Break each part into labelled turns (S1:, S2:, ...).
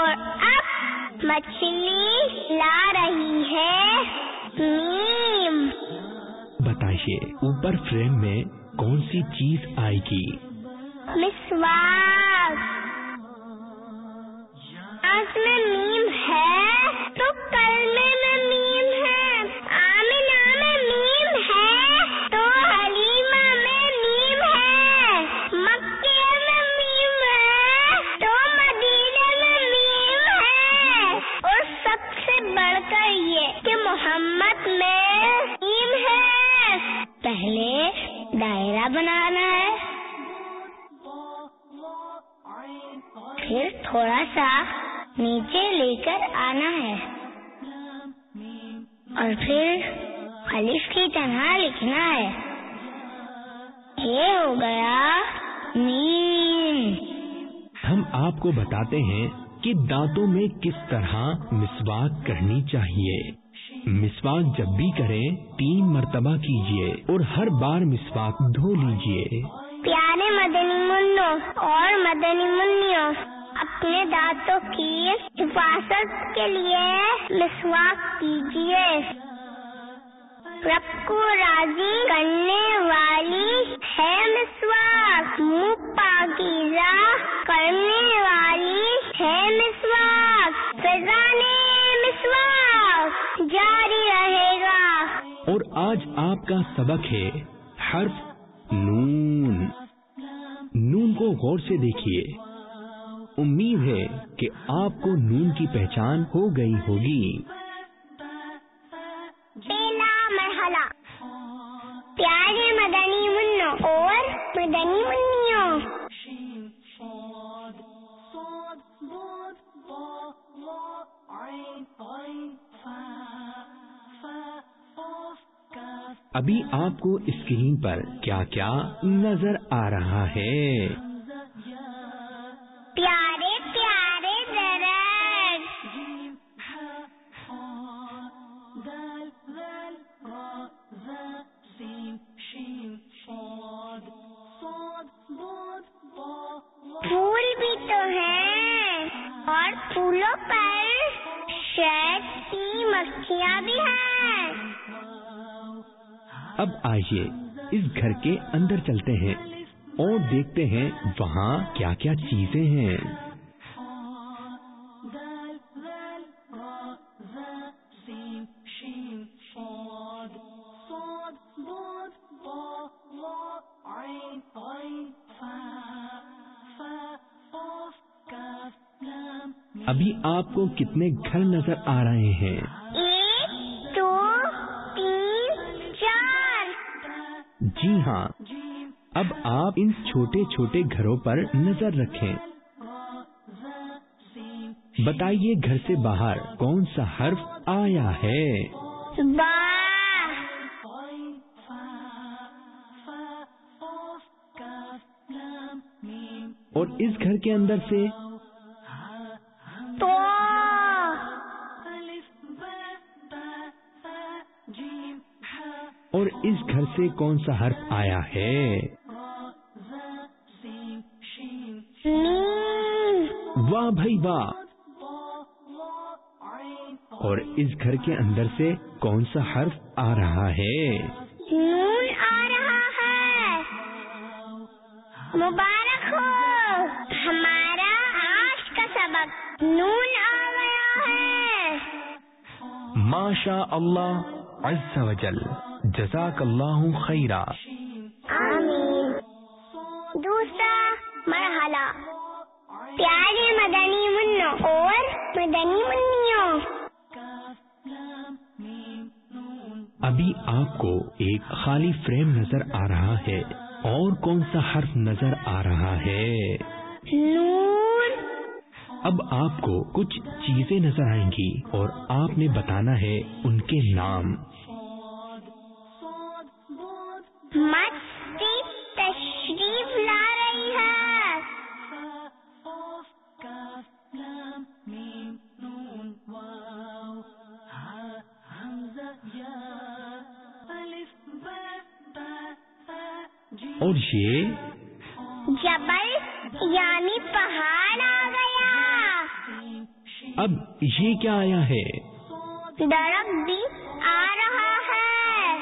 S1: اور اب مچھلی لا رہی ہے۔ نیم۔
S2: بتائیے اوپر فریم میں کون سی چیز آئے گی؟
S1: مسواک۔ آج میں نیم ہے تو کل میں بنانا ہے۔ پھر تھوڑا سا نیچے لے کر آنا ہے۔ اور پھر الف کی طرح لکھنا ہے۔ یہ ہو گیا نیم
S2: ہم آپ کو بتاتے ہیں کہ دانتوں میں کس طرح مسواک کرنی چاہیے۔ مسواک جب بھی کریں، تین مرتبہ کیجیے اور ہر بار مسواک دھو لیجیے
S1: پیارے مدنی منوں اور مدنی منوں اپنے دانتوں کی حفاظت کے لیے مسواک کیجیے رب کو راضی کرنے والی ہے مسواک، منہ پاکیزہ کرنے والی ہے مسواک۔ فضان
S2: آج آپ کا سبق ہے حرف نون۔ نون کو غور سے دیکھیے۔ امید ہے کہ آپ کو نون کی پہچان ہو گئی ہوگی۔ ابھی آپ کو اسکرین پر کیا کیا نظر آ رہا ہے؟
S1: پیارے پیارے پھول بھی تو ہیں اور پھولوں پر شہد کی مکھیاں بھی ہیں۔
S2: اب آئیے اس گھر کے اندر چلتے ہیں۔ اور دیکھتے ہیں وہاں کیا کیا چیزیں ہیں۔ ابھی آپ کو کتنے گھر نظر آ رہے ہیں۔ جی ہاں اب آپ ان چھوٹے چھوٹے گھروں پر نظر رکھیں۔ بتائیے گھر سے باہر کون سا حرف آیا ہے؟
S1: با
S2: اور اس گھر کے اندر سے اور اس گھر سے کون سا حرف آیا ہے؟ واہ بھائی واہ۔ اور اس گھر کے اندر سے کون سا حرف آ رہا ہے؟
S1: نون آ رہا ہے۔ مبارک ہو۔ ہمارا آج کا نون آ گیا ہے۔
S2: ماشا اللہ عز و جل جزاک اللہ خیرہ
S1: آمین. دوسرا مرحلہ. پیارے مدنی منو اور مدنی منوں
S2: ابھی آپ کو ایک خالی فریم نظر آ رہا ہے اور کون سا حرف نظر آ رہا ہے؟
S1: نون.
S2: اب آپ کو کچھ چیزیں نظر آئیں گی اور آپ نے بتانا ہے ان کے نام۔ آیا ہے۔
S1: درخت بھی آ رہا ہے۔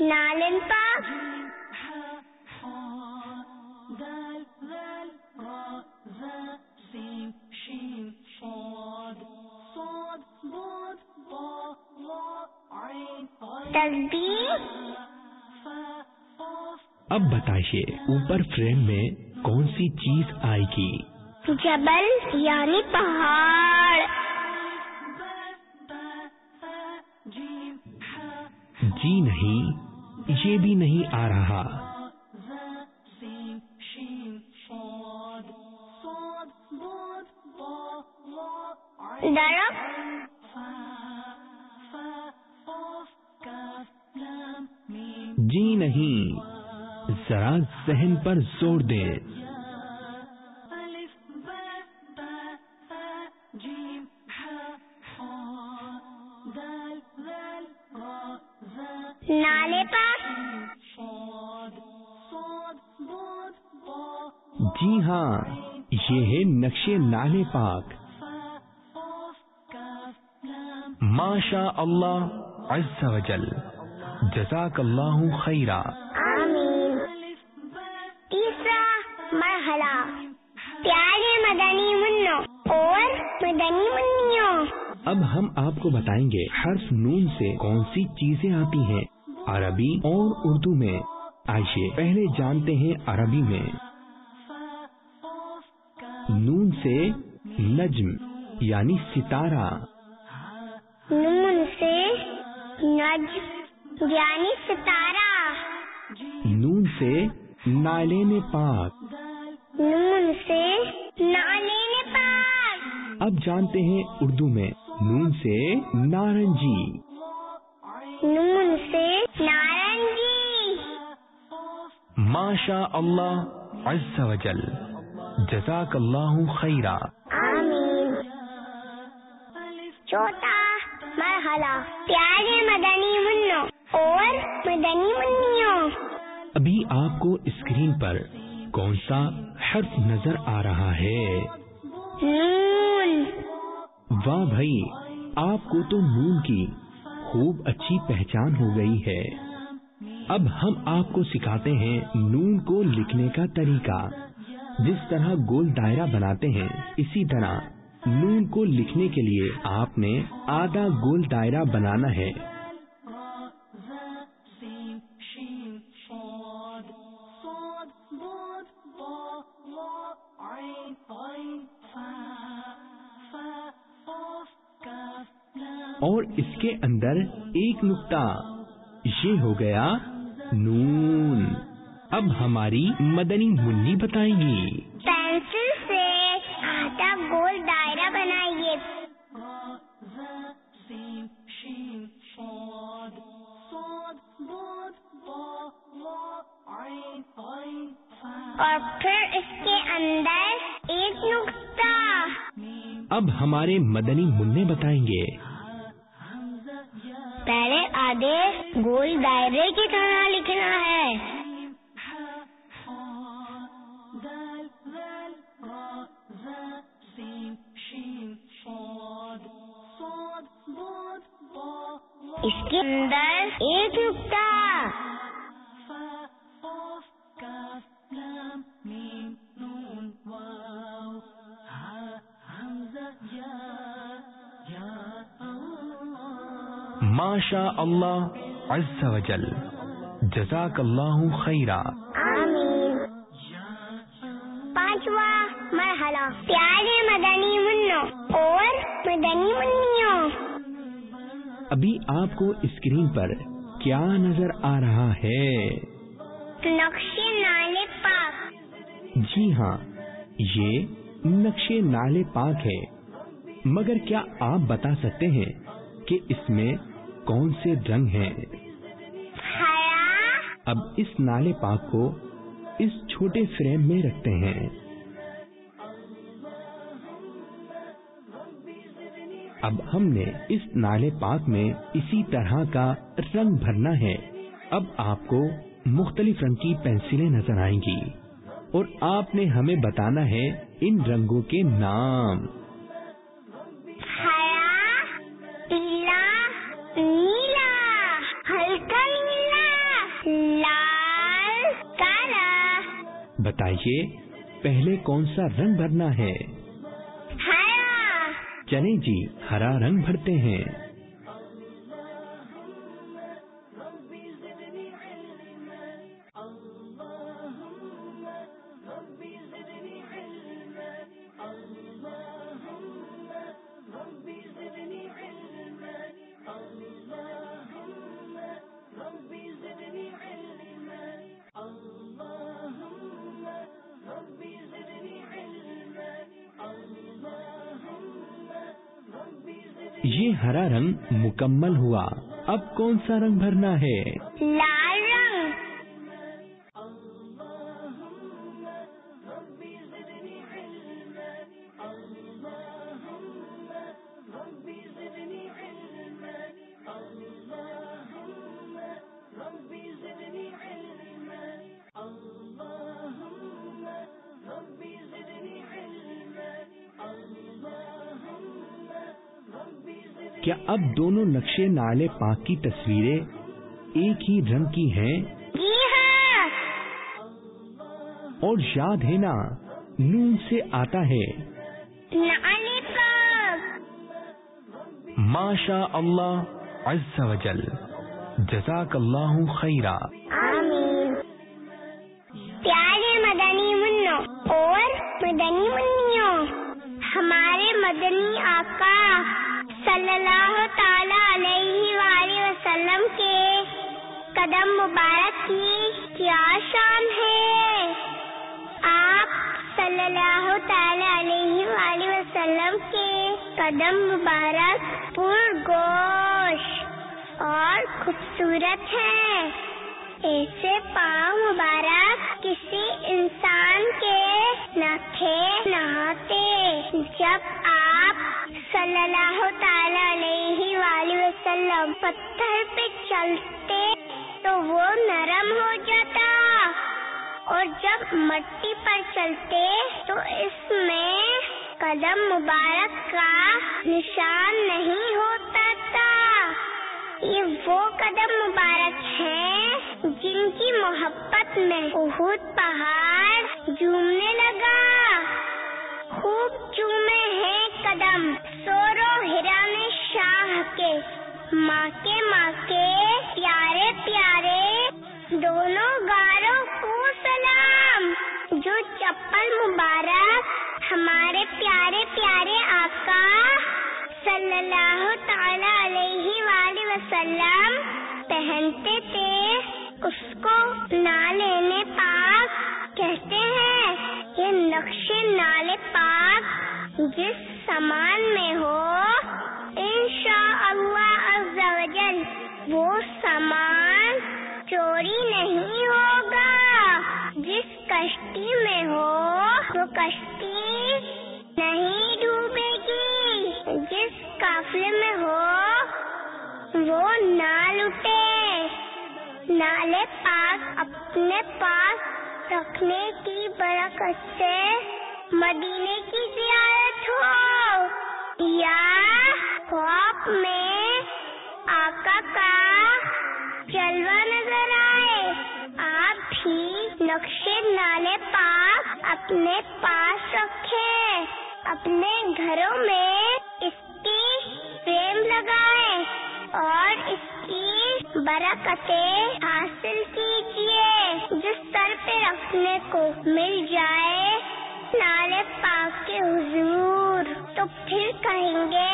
S1: نالن پاک۔ تصدیق
S2: اب بتائیے اوپر فریم میں کون سی چیز آئے گی؟
S1: جبل یعنی پہاڑ۔
S2: جی نہیں یہ بھی نہیں آ رہا۔
S1: درخت
S2: جی نہیں ذرا ذہن پر زور دیں۔
S1: نالے
S2: جی ہاں یہ ہے نقش نالے پاک۔ ماشا اللہ عز و جل۔ جزاک اللہ خیرہ
S1: آمین۔ تیسرا مرحلہ۔ پیارے مدنی منو اور مدنی منوں
S2: اب ہم آپ کو بتائیں گے حرف نون سے کون سی چیزیں آتی ہیں۔ عربی اور اردو میں۔ آئیے پہلے جانتے ہیں عربی میں۔ نون سے نجم یعنی ستارہ۔
S1: نون سے نج یعنی ستارہ۔
S2: نون سے نالین پاک۔
S1: نون سے نالین پاک۔
S2: اب جانتے ہیں اردو میں نون سے نارنجی۔
S1: نون سے نارنگی
S2: ماشا اللہ عز و جل۔ جزاک اللہ خیرہ
S1: آمین۔ چوتھا مرحلہ پیارے مدنی منو
S2: ابھی آپ کو اسکرین پر کون سا حرف نظر آ رہا ہے؟ واہ بھائی آپ کو تو نون کی خوب اچھی پہچان ہو گئی ہے۔ اب ہم آپ کو سکھاتے ہیں نون کو لکھنے کا طریقہ۔ جس طرح گول دائرہ بناتے ہیں اسی طرح نون کو لکھنے کے لیے آپ نے آدھا گول دائرہ بنانا ہے۔ اور اس کے اندر ایک نقطہ یہ ہو گیا نون۔ اب ہماری مدنی منی بتائیں گی۔
S1: پینسل سے آدھا گول دائرہ بنائیے۔ اور پھر اس کے اندر ایک نقطہ۔
S2: اب ہمارے مدنی منع بتائیں گے۔
S1: پہلے آدھے گول دائرے کی طرح لکھنا ہے۔ اس کے اندر ایک
S2: ماشا اللہ عز و جل. جزاک اللہ خیرہ
S1: آمین. پانچواں مرحلہ. پیارے مدنی منو اور مدنی منوں
S2: ابھی آپ کو اسکرین پر کیا نظر آ رہا ہے؟
S1: نقشے نالے پاک.
S2: جی ہاں یہ نقشے نالے پاک ہے۔ مگر کیا آپ بتا سکتے ہیں کہ اس میں کون سے رنگ ہیں؟ اب اس نالے پاک کو اس چھوٹے فریم میں رکھتے ہیں۔ اب ہم نے اس نالے پاک میں اسی طرح کا رنگ بھرنا ہے۔ اب آپ کو مختلف رنگ کی پینسلیں نظر آئیں گی۔ اور آپ نے ہمیں بتانا ہے ان رنگوں کے نام۔ بتائیے پہلے کون سا رنگ بھرنا ہے؟ چلیں جی ہرا رنگ بھرتے ہیں۔ یہ ہرا رنگ مکمل ہوا۔ اب کون سا رنگ بھرنا ہے؟
S1: لال رنگ۔
S2: کیا اب دونوں نقشے نالے پاک کی تصویریں ایک ہی رنگ کی ہیں؟ اور یاد ہے نا نون سے آتا ہے۔ ماشا اللہ عز و جل۔ جزاک اللہ خیرہ
S1: آمین۔ پیارے مدنی منوں اور مدنی منوں ہمارے مدنی آقا صلی اللہ تعالی علیہ وآلہ وسلم کے قدم مبارک کی کیا شان ہے؟ آپ صلی اللہ تعالی علیہ وآلہ وسلم کے قدم مبارک پر گوش اور خوبصورت ہے ایسے پاؤں مبارک کسی انسان کے نہ تھے نہاتے جب آپ صلی اللہ تعالی علیہ وآلہ وسلم پتھر پہ چلتے تو وہ نرم ہو جاتا اور جب مٹی پر چلتے تو اس میں قدم مبارک کا نشان نہیں ہوتا تھا۔ یہ وہ قدم مبارک ہیں جن کی محبت میں اہد پہاڑ جھومنے لگا۔ خوب چومے ہیں قدم۔ سورو ہران شاہ کے۔ ماں کے ماں کے پیارے پیارے، دونوں گاروں کو سلام۔ جو چپل مبارک، ہمارے پیارے پیارے آقا صلی اللہ تعالی علیہ وآلہ وسلم، پہنتے تھے۔ اس کو نہ لینے پاک کہتے ہیں۔ یہ نقش نالے پاک، جس سامان میں ہو۔ انشاء اللہ عز و جل وہ سامان چوری نہیں ہوگا۔ جس کشتی میں ہو، وہ کشتی نہیں ڈوبے گی۔ جس قافلے میں ہو، وہ نہ لٹے نالے پاک اپنے پاس رکھنے کی برکت سے مدینے کی زیارت ہو خواب میں آقا کا جلوہ نظر آئے۔ آپ بھی نقشے نالے پاک اپنے پاس رکھیں۔ اپنے گھروں میں اس کی فریم لگائیں اور اس کی برکتیں حاصل کیجیے جس سر پہ رکھنے کو مل جائے، نالے پاک کے حضور۔ تو پھر کہیں گے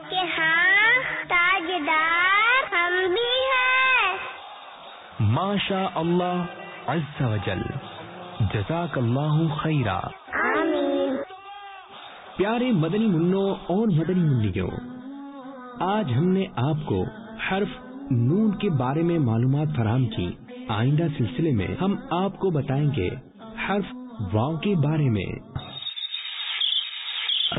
S1: کہ ہاں تاجدار ہم بھی ہیں
S2: ماشا اللہ عز و جل جزاک اللہ خیرہ
S1: آمین
S2: پیارے مدنی منوں اور مدنی منڈیوں آج ہم نے آپ کو حرف نون کے بارے میں معلومات فراہم کی آئندہ سلسلے میں ہم آپ کو بتائیں گے حرف واؤ کے بارے میں